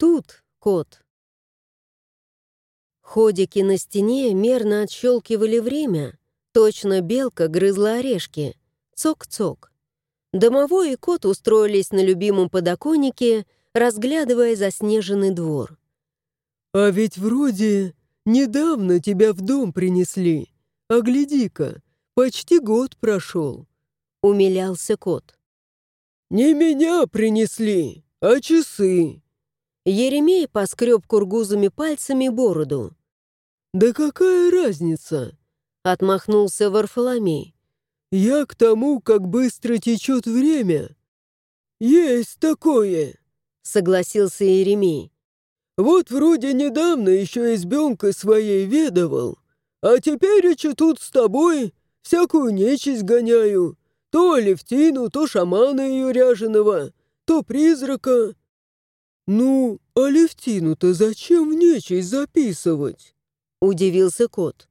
Тут кот. Ходики на стене мерно отщелкивали время. Точно белка грызла орешки. Цок-цок. Домовой и кот устроились на любимом подоконнике, разглядывая заснеженный двор. «А ведь вроде недавно тебя в дом принесли. А гляди-ка, почти год прошел», — умилялся кот. «Не меня принесли, а часы». Еремей поскреб кургузами пальцами бороду. «Да какая разница?» — отмахнулся Варфоломей. «Я к тому, как быстро течет время». «Есть такое», — согласился Еремей. «Вот вроде недавно еще избенкой своей ведовал, а теперь еще тут с тобой всякую нечисть гоняю. То Алевтину, то шамана ее ряженого, то призрака. Ну, Алевтину-то зачем в нечисть записывать?» — удивился кот.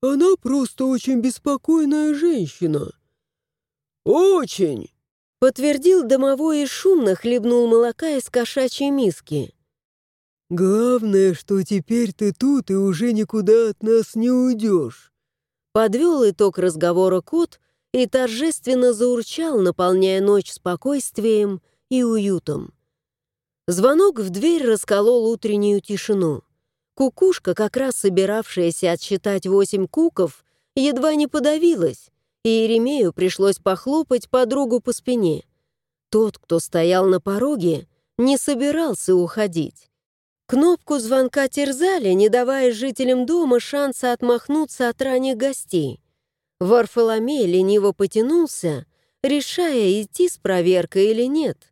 «Она просто очень беспокойная женщина». «Очень!» — подтвердил домовой и шумно хлебнул молока из кошачьей миски. «Главное, что теперь ты тут и уже никуда от нас не уйдешь». Подвел итог разговора кот и торжественно заурчал, наполняя ночь спокойствием и уютом. Звонок в дверь расколол утреннюю тишину. Кукушка, как раз собиравшаяся отсчитать восемь куков, едва не подавилась, и Еремею пришлось похлопать подругу по спине. Тот, кто стоял на пороге, не собирался уходить. Кнопку звонка терзали, не давая жителям дома шанса отмахнуться от ранних гостей. Варфоломей лениво потянулся, решая, идти с проверкой или нет.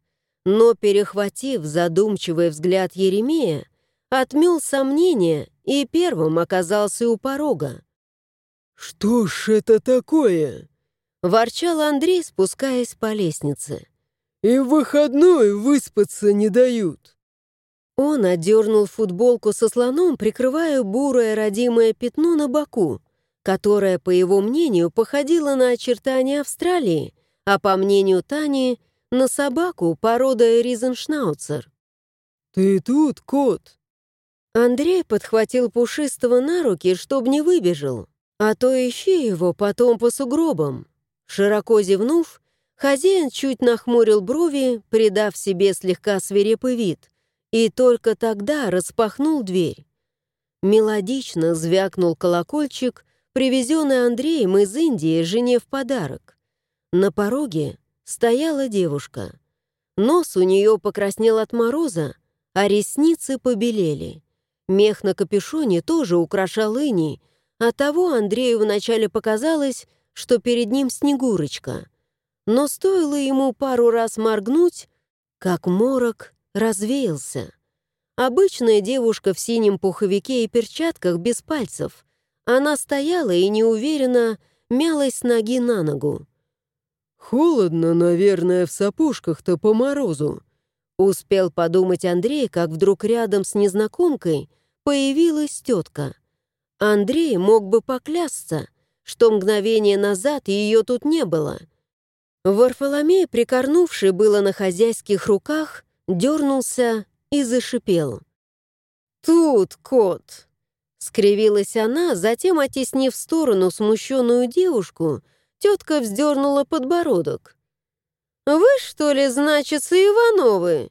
Но, перехватив задумчивый взгляд Еремея, отмел сомнения и первым оказался у порога. «Что ж это такое?» — ворчал Андрей, спускаясь по лестнице. «И в выходной выспаться не дают». Он одернул футболку со слоном, прикрывая бурое родимое пятно на боку, которое, по его мнению, походило на очертания Австралии, а по мнению Тани, на собаку породы Ризеншнауцер. «Ты тут, кот?» Андрей подхватил Пушистого на руки, чтобы не выбежал, а то ищи его потом по сугробам. Широко зевнув, хозяин чуть нахмурил брови, придав себе слегка свирепый вид — и только тогда распахнул дверь. Мелодично звякнул колокольчик, привезенный Андреем из Индии жене в подарок. На пороге стояла девушка. Нос у нее покраснел от мороза, а ресницы побелели. Мех на капюшоне тоже украшал иней, оттого Андрею вначале показалось, что перед ним Снегурочка. Но стоило ему пару раз моргнуть, как морок развеялся. Обычная девушка в синем пуховике и перчатках без пальцев. Она стояла и неуверенно мялась с ноги на ногу. «Холодно, наверное, в сапожках-то по морозу», Успел подумать Андрей, как вдруг рядом с незнакомкой появилась тетка. Андрей мог бы поклясться, что мгновение назад ее тут не было. Варфоломей, прикорнувший было на хозяйских руках, дернулся и зашипел. «Тут кот!» Скривилась она, затем, оттеснив в сторону смущенную девушку, тетка вздернула подбородок. «Вы, что ли, значится, Ивановы?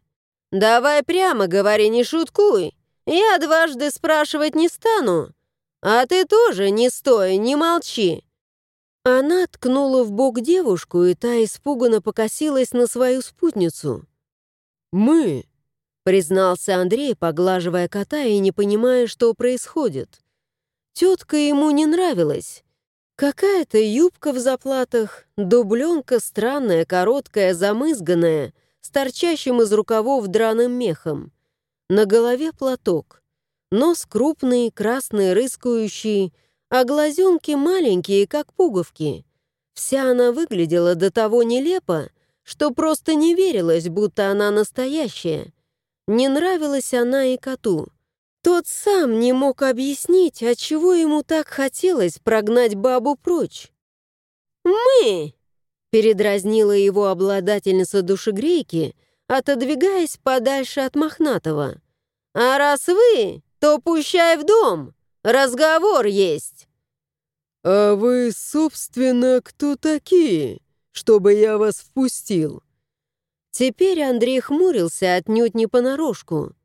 Давай прямо говори, не шуткуй. Я дважды спрашивать не стану. А ты тоже не стой, не молчи». Она ткнула в бок девушку, и та испуганно покосилась на свою спутницу. «Мы», — признался Андрей, поглаживая кота и не понимая, что происходит. Тетка ему не нравилась. Какая-то юбка в заплатах, дубленка странная, короткая, замызганная, с торчащим из рукавов драным мехом. На голове платок. Нос крупный, красный, рыскающий, а глазенки маленькие, как пуговки. Вся она выглядела до того нелепо, что просто не верилось, будто она настоящая. Не нравилась она и коту. Тот сам не мог объяснить, отчего ему так хотелось прогнать бабу прочь. «Мы!» — передразнила его обладательница душегрейки, отодвигаясь подальше от Мохнатого. А раз вы, то пущай в дом. Разговор есть». «А вы, собственно, кто такие, чтобы я вас впустил?» Теперь Андрей хмурился отнюдь не понарошку.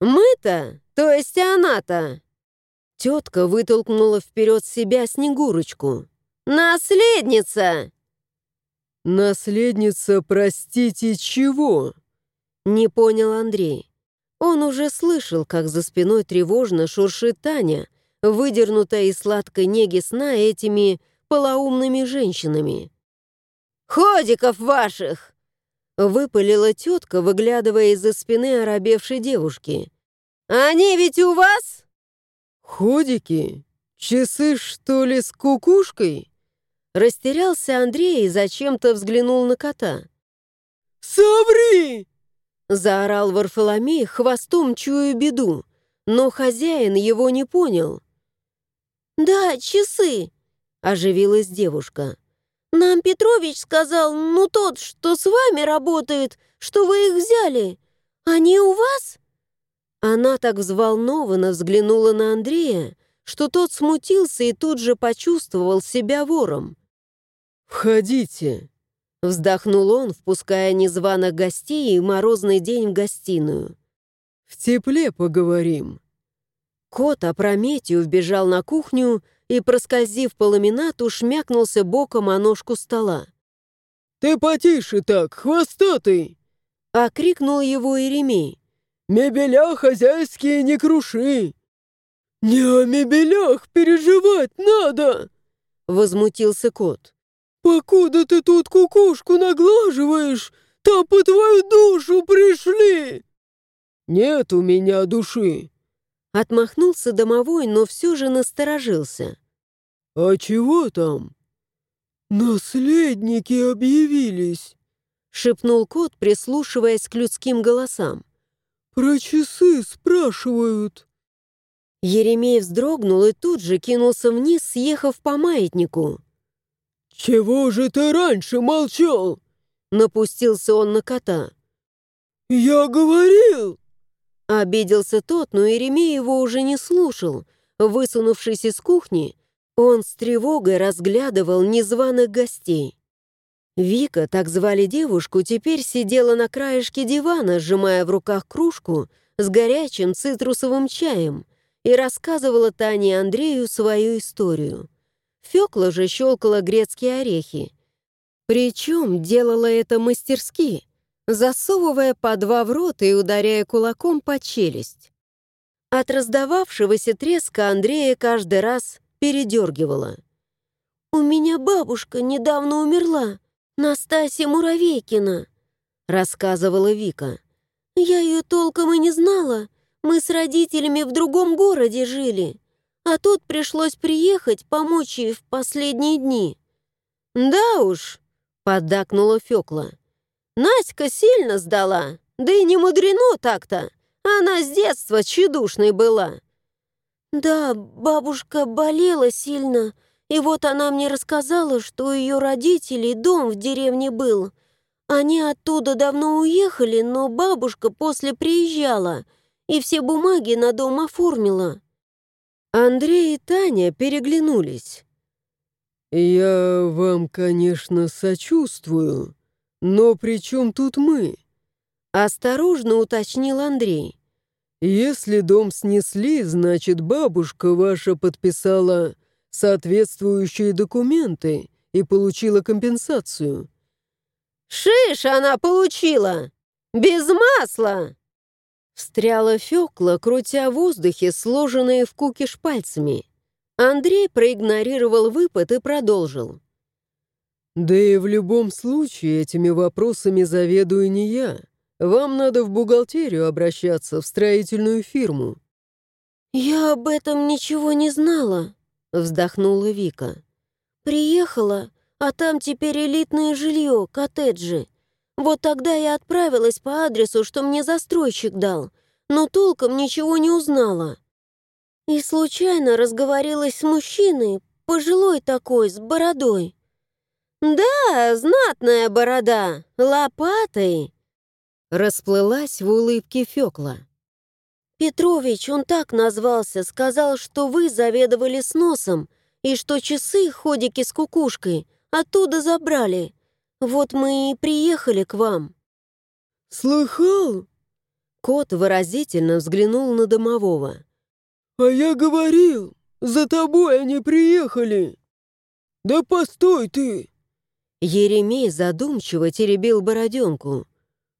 «Мы-то, то есть она-то!» Тетка вытолкнула вперед себя Снегурочку. «Наследница!» «Наследница, простите, чего?» Не понял Андрей. Он уже слышал, как за спиной тревожно шуршит Таня, выдернутая из сладкой неги сна этими полоумными женщинами. «Ходиков ваших!» Выпалила тетка, выглядывая из-за спины оробевшей девушки. «Они ведь у вас?» «Ходики? Часы, что ли, с кукушкой?» Растерялся Андрей и зачем-то взглянул на кота. «Соври!» Заорал Варфоломей, хвостом чую беду, но хозяин его не понял. «Да, часы!» — оживилась девушка. «Нам Петрович сказал, ну тот, что с вами работает, что вы их взяли. Они у вас?» Она так взволнованно взглянула на Андрея, что тот смутился и тут же почувствовал себя вором. «Входите!» Вздохнул он, впуская незваных гостей и морозный день в гостиную. «В тепле поговорим». Кот опрометью вбежал на кухню и, проскользив по ламинату, шмякнулся боком о ножку стола. «Ты потише так, хвостатый!» — окрикнул его Иеремей. «Мебеля хозяйские не круши!» «Не о мебелях переживать надо!» — возмутился кот. «Покуда ты тут кукушку наглаживаешь, там по твою душу пришли!» «Нет у меня души!» Отмахнулся домовой, но все же насторожился. «А чего там?» «Наследники объявились!» Шепнул кот, прислушиваясь к людским голосам. «Про часы спрашивают!» Еремей вздрогнул и тут же кинулся вниз, съехав по маятнику. «Чего же ты раньше молчал?» Напустился он на кота. «Я говорил!» Обиделся тот, но Иеремей его уже не слушал. Высунувшись из кухни, он с тревогой разглядывал незваных гостей. Вика, так звали девушку, теперь сидела на краешке дивана, сжимая в руках кружку с горячим цитрусовым чаем и рассказывала Тане и Андрею свою историю. Фёкла же щелкала грецкие орехи. Причем делала это мастерски, засовывая по два в рот и ударяя кулаком по челюсть. От раздававшегося треска Андрея каждый раз передергивала. «У меня бабушка недавно умерла, Настасья Муравейкина», рассказывала Вика. «Я ее толком и не знала. Мы с родителями в другом городе жили. А тут пришлось приехать, помочь ей в последние дни». «Да уж», — поддакнула Фёкла. «Наська сильно сдала, да и не мудрено так-то. Она с детства тщедушной была». «Да, бабушка болела сильно, и вот она мне рассказала, что у ее родителей дом в деревне был. Они оттуда давно уехали, но бабушка после приезжала и все бумаги на дом оформила». Андрей и Таня переглянулись. «Я вам, конечно, сочувствую, но при чем тут мы?» Осторожно уточнил Андрей. «Если дом снесли, значит, бабушка ваша подписала соответствующие документы и получила компенсацию». «Шиш она получила! Без масла!» Встряла Фёкла, крутя в воздухе сложенные в кукиш пальцами. Андрей проигнорировал выпад и продолжил. «Да и в любом случае этими вопросами заведую не я. Вам надо в бухгалтерию обращаться, в строительную фирму». «Я об этом ничего не знала», — вздохнула Вика. «Приехала, а там теперь элитное жилье, коттеджи. Вот тогда я отправилась по адресу, что мне застройщик дал, но толком ничего не узнала. И случайно разговорилась с мужчиной, пожилой такой, с бородой. «Да, знатная борода, лопатой!» Расплылась в улыбке Фёкла. Петрович, он так назвался, сказал, что вы заведовали сносом и что часы, ходики с кукушкой, оттуда забрали. Вот мы и приехали к вам». «Слыхал?» Кот выразительно взглянул на домового. «А я говорил, за тобой они приехали!» «Да постой ты!» Еремей задумчиво теребил бороденку.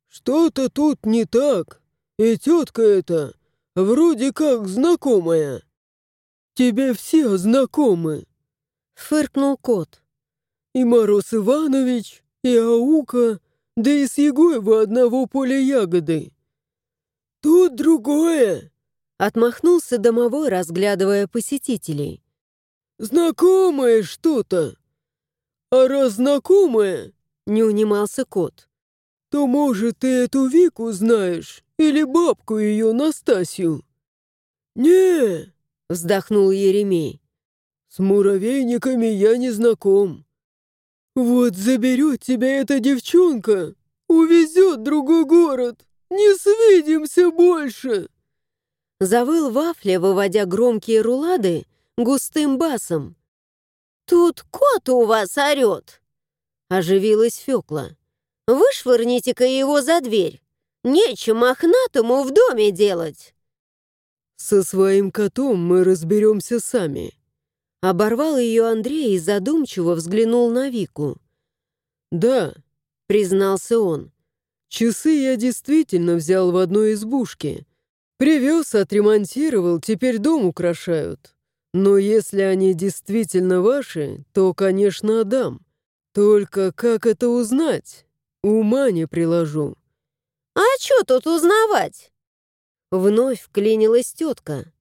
«Что-то тут не так, и тетка эта вроде как знакомая. Тебе все знакомы!» Фыркнул кот. «И Мороз Иванович, и Аука, да и с Егоева одного поля ягоды. Тут другое!» Отмахнулся домовой, разглядывая посетителей. «Знакомое что-то. А раз знакомое, — не унимался кот, — то, может, ты эту Вику знаешь или бабку ее Настасью?» «Не!» — вздохнул Еремей. «С муравейниками я не знаком. Вот заберет тебя эта девчонка, увезет в другой город, не свидимся больше!» Завыл Вафля, выводя громкие рулады густым басом. «Тут кот у вас орет!» Оживилась Фёкла. «Вышвырните-ка его за дверь! Нечем мохнатому в доме делать!» «Со своим котом мы разберемся сами», Оборвал ее Андрей и задумчиво взглянул на Вику. «Да», — признался он, — «часы я действительно взял в одной избушке. Привез, отремонтировал, теперь дом украшают. Но если они действительно ваши, то, конечно, отдам. Только как это узнать? Ума не приложу». «А что тут узнавать?» Вновь вклинилась тетка.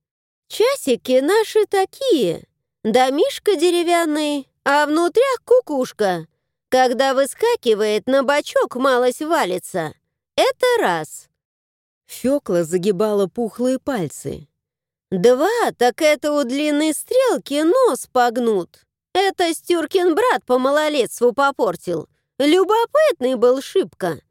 «Часики наши такие, Домишка деревянный, а внутрях кукушка. Когда выскакивает, на бочок малость валится. Это раз. Фёкла загибала пухлые пальцы. Два, так это у длинной стрелки нос погнут. Это Стюркин брат по малолетству попортил. Любопытный был шибко.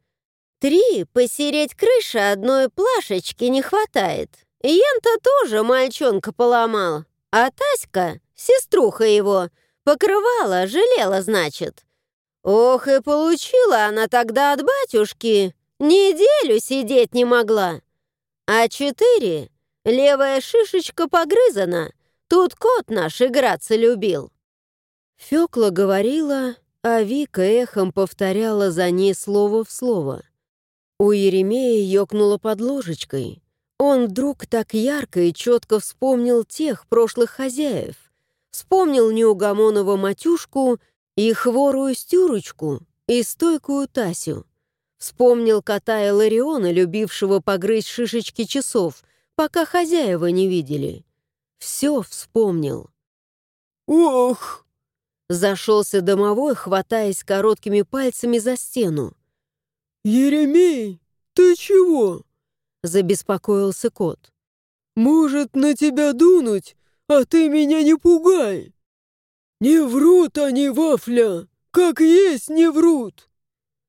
Три, посереть крыша одной плашечки не хватает. Ента тоже мальчонка поломал. А Таська Сеструха его покрывала, жалела, значит. Ох, и получила она тогда от батюшки. Неделю сидеть не могла. А четыре — левая шишечка погрызана. Тут кот наш играться любил. Фёкла говорила, а Вика эхом повторяла за ней слово в слово. У Еремея ёкнуло под ложечкой. Он вдруг так ярко и четко вспомнил тех прошлых хозяев. Вспомнил неугомонного матюшку и хворую стюрочку и стойкую Тасю. Вспомнил кота Элариона, любившего погрызть шишечки часов, пока хозяева не видели. Все вспомнил. «Ох!» Зашелся домовой, хватаясь короткими пальцами за стену. «Еремей, ты чего?» Забеспокоился кот. «Может, на тебя дунуть, а ты меня не пугай! Не врут они, Вафля, как есть не врут!»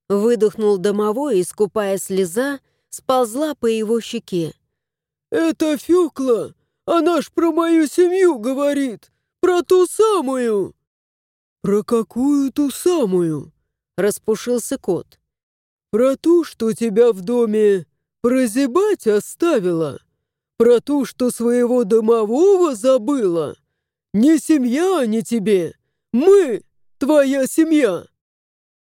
Выдохнул домовой, и, скупая слеза, сползла по его щеке. «Это Фёкла, она ж про мою семью говорит, про ту самую!» «Про какую ту самую?» — распушился кот. «Про ту, что тебя в доме прозябать оставила?» Про ту, что своего домового забыла? Не семья они тебе, мы твоя семья.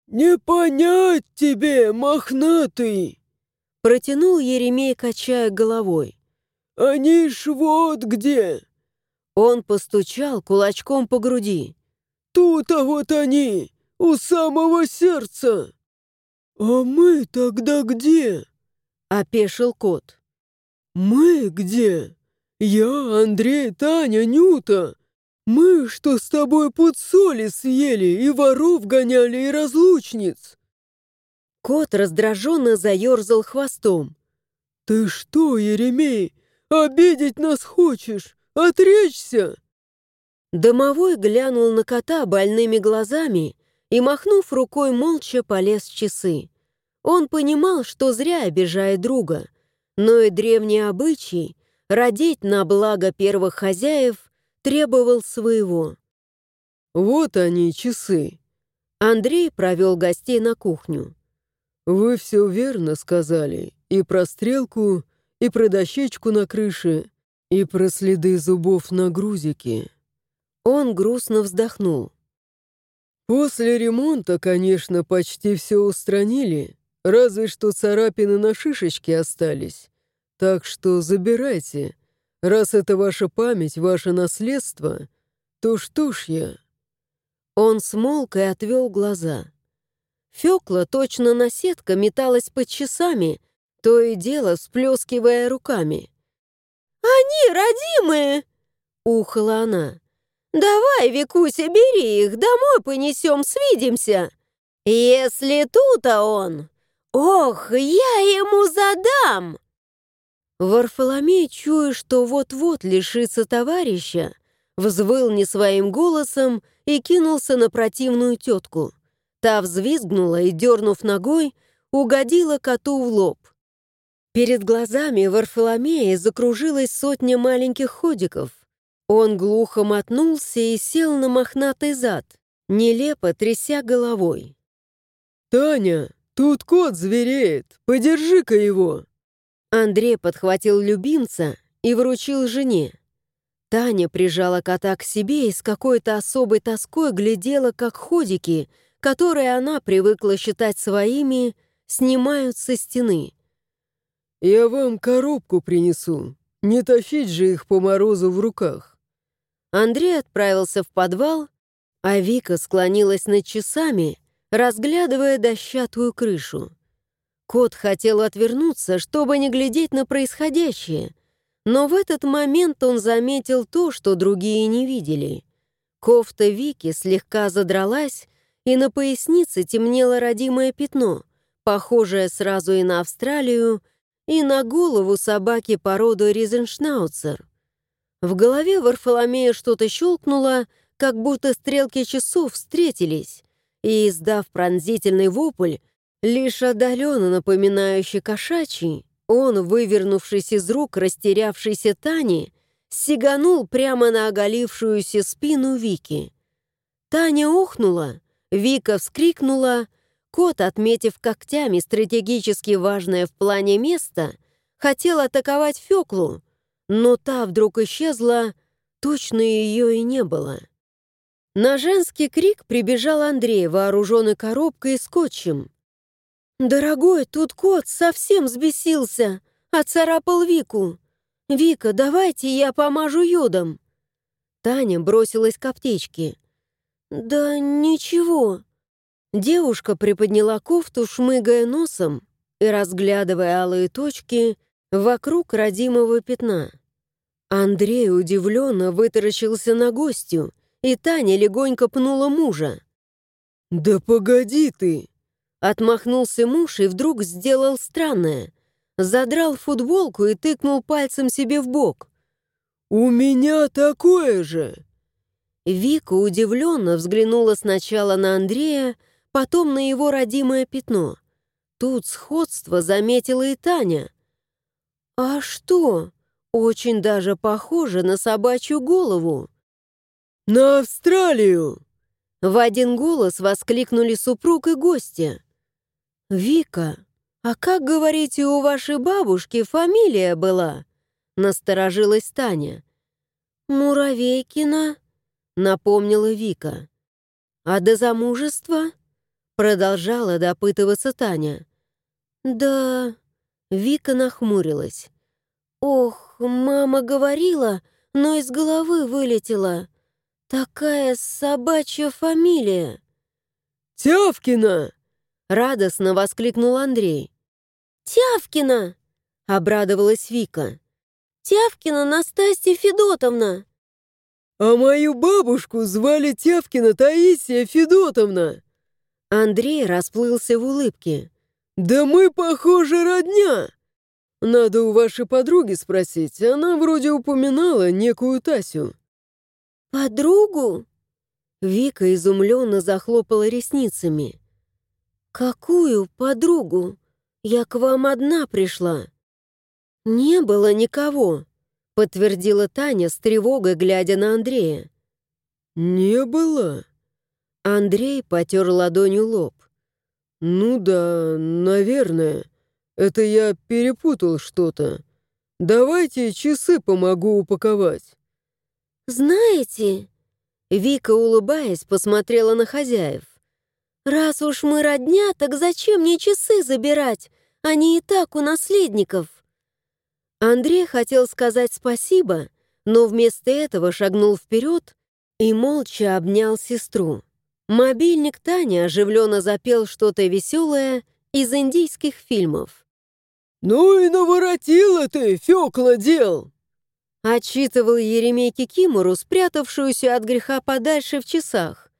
Не понять тебе, мохнатый!» Протянул Еремей, качая головой. «Они ж вот где!» Он постучал кулачком по груди. «Тут-то вот они, у самого сердца!» «А мы тогда где?» — опешил кот. «Мы где? Я, Андрей, Таня, Нюта. Мы, что с тобой под соли съели и воров гоняли и разлучниц». Кот раздраженно заерзал хвостом. «Ты что, Еремей, обидеть нас хочешь? Отречься!» Домовой глянул на кота больными глазами и, махнув рукой, молча полез в часы. Он понимал, что зря обижает друга — но и древний обычай родить на благо первых хозяев требовал своего. «Вот они, часы». Андрей провел гостей на кухню. «Вы все верно сказали. И про стрелку, и про дощечку на крыше, и про следы зубов на грузике». Он грустно вздохнул. «После ремонта, конечно, почти все устранили, разве что царапины на шишечке остались. Так что забирайте. Раз это ваша память, ваше наследство, то что ж я?» Он смолк и отвел глаза. Фёкла, точно наседка, металась под часами, то и дело всплескивая руками. «Они родимые!» — ухала она. «Давай, Викуся, бери их, домой понесем, свидимся. Если тут-то он, ох, я ему задам!» Варфоломей, чуя, что вот-вот лишится товарища, взвыл не своим голосом и кинулся на противную тетку. Та взвизгнула и, дернув ногой, угодила коту в лоб. Перед глазами Варфоломея закружилась сотня маленьких ходиков. Он глухо мотнулся и сел на мохнатый зад, нелепо тряся головой. «Таня, тут кот звереет, подержи-ка его!» Андрей подхватил любимца и вручил жене. Таня прижала кота к себе и с какой-то особой тоской глядела, как ходики, которые она привыкла считать своими, снимают со стены. «Я вам коробку принесу. Не тащить же их по морозу в руках». Андрей отправился в подвал, а Вика склонилась над часами, разглядывая дощатую крышу. Кот хотел отвернуться, чтобы не глядеть на происходящее — но в этот момент он заметил то, что другие не видели. Кофта Вики слегка задралась, и на пояснице темнело родимое пятно, похожее сразу и на Австралию, и на голову собаки породы Ризеншнауцер. В голове Варфоломея что-то щелкнуло, как будто стрелки часов встретились, и, издав пронзительный вопль, лишь отдаленно напоминающий кошачий, он, вывернувшись из рук растерявшейся Тани, сиганул прямо на оголившуюся спину Вики. Таня ухнула, Вика вскрикнула, кот, отметив когтями стратегически важное в плане место, хотел атаковать Феклу, но та вдруг исчезла, точно ее и не было. На женский крик прибежал Андрей, вооруженный коробкой и скотчем. «Дорогой, тут кот совсем взбесился, оцарапал Вику. Вика, давайте я помажу йодом». Таня бросилась к аптечке. «Да ничего». Девушка приподняла кофту, шмыгая носом и разглядывая алые точки вокруг родимого пятна. Андрей удивленно вытаращился на гостю, и Таня легонько пнула мужа. «Да погоди ты!» Отмахнулся муж и вдруг сделал странное. Задрал футболку и тыкнул пальцем себе в бок. «У меня такое же!» Вика удивленно взглянула сначала на Андрея, потом на его родимое пятно. Тут сходство заметила и Таня. «А что? Очень даже похоже на собачью голову». «На Австралию!» В один голос воскликнули супруг и гостья. «Вика, а как, говорите, у вашей бабушки фамилия была?» Насторожилась Таня. «Муравейкина», — напомнила Вика. «А до замужества?» Продолжала допытываться Таня. «Да...» Вика нахмурилась. «Ох, мама говорила, но из головы вылетела. Такая собачья фамилия». «Тявкина!» Радостно воскликнул Андрей. «Тявкина!» — обрадовалась Вика. «Тявкина Настасья Федотовна!» «А мою бабушку звали Тявкина Таисия Федотовна!» Андрей расплылся в улыбке. «Да мы, похоже, родня!» «Надо у вашей подруги спросить, она вроде упоминала некую Тасю». «Подругу?» Вика изумленно захлопала ресницами. «Какую подругу? Я к вам одна пришла». «Не было никого», — подтвердила Таня с тревогой, глядя на Андрея. «Не было?» Андрей потер ладонью лоб. «Ну да, наверное. Это я перепутал что-то. Давайте часы помогу упаковать». «Знаете...» Вика, улыбаясь, посмотрела на хозяев. «Раз уж мы родня, так зачем мне часы забирать? Они и так у наследников». Андрей хотел сказать спасибо, но вместо этого шагнул вперед и молча обнял сестру. Мобильник Тани оживленно запел что-то веселое из индийских фильмов. «Ну и наворотила ты, Фёкла, дел!» Отчитывал Еремей Кикимору, спрятавшуюся от греха подальше в часах.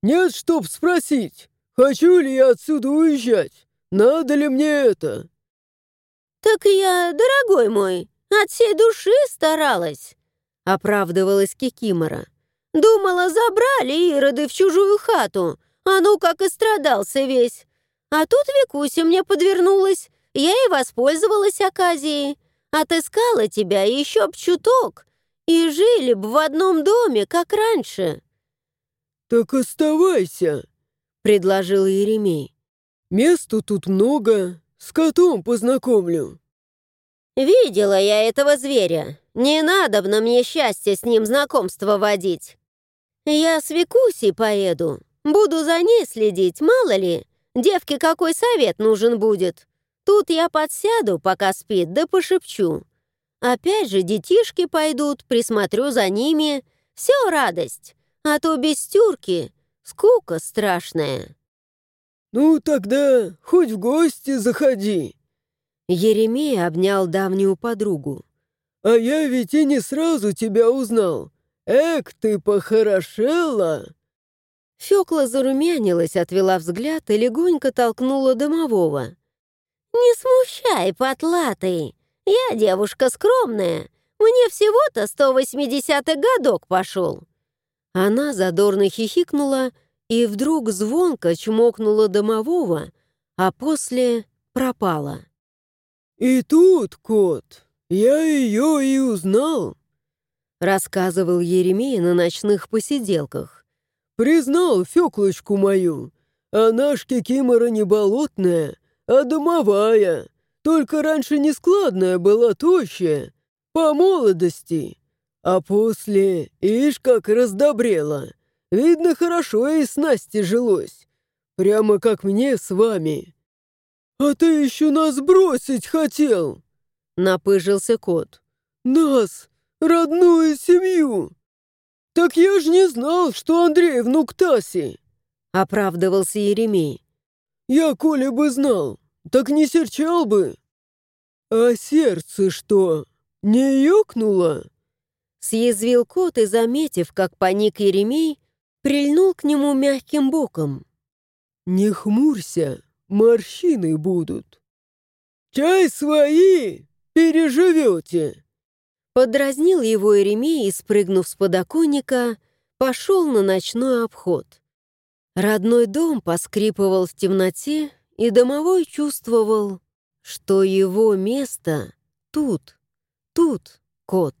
«Нет, чтоб спросить, хочу ли я отсюда уезжать? Надо ли мне это?» «Так я, дорогой мой, от всей души старалась», — оправдывалась Кикимора. «Думала, забрали ироды в чужую хату, а ну как и страдался весь. А тут Викуся мне подвернулась, я и воспользовалась оказией. Отыскала тебя еще б чуток, и жили б в одном доме, как раньше». «Так оставайся», — предложил Еремей. «Места тут много, с котом познакомлю». «Видела я этого зверя. Не надо на мне счастье с ним знакомство водить. Я с Викусей поеду. Буду за ней следить, мало ли. Девке какой совет нужен будет. Тут я подсяду, пока спит, да пошепчу. Опять же детишки пойдут, присмотрю за ними. Все радость. А то без тюрки скука страшная». «Ну тогда хоть в гости заходи». Еремей обнял давнюю подругу. «А я ведь и не сразу тебя узнал. Эк, ты похорошела!» Фёкла зарумянилась, отвела взгляд и легонько толкнула домового. «Не смущай, потлатый! Я девушка скромная. Мне всего-то 180-й годок пошел». Она задорно хихикнула и вдруг звонко чмокнула домового, а после пропала. «И тут, кот, я ее и узнал», — рассказывал Еремей на ночных посиделках. «Признал Феклочку мою. Она ж кикимора не болотная, а домовая. Только раньше нескладная была тощая, по молодости. А после, ишь, как раздобрела. Видно, хорошо и с Настей жилось. Прямо как мне с вами. А ты еще нас бросить хотел!» Напыжился кот. «Нас, родную семью! Так я ж не знал, что Андрей внук Таси!» Оправдывался Еремей. «Я, коли бы знал, так не серчал бы!» «А сердце что, не ёкнуло?» Съязвил кот и, заметив, как паник Еремей, прильнул к нему мягким боком. «Не хмурься, морщины будут. Чай свои переживете!» Подразнил его Еремей и, спрыгнув с подоконника, пошел на ночной обход. Родной дом поскрипывал в темноте, и домовой чувствовал, что его место тут, тут, кот.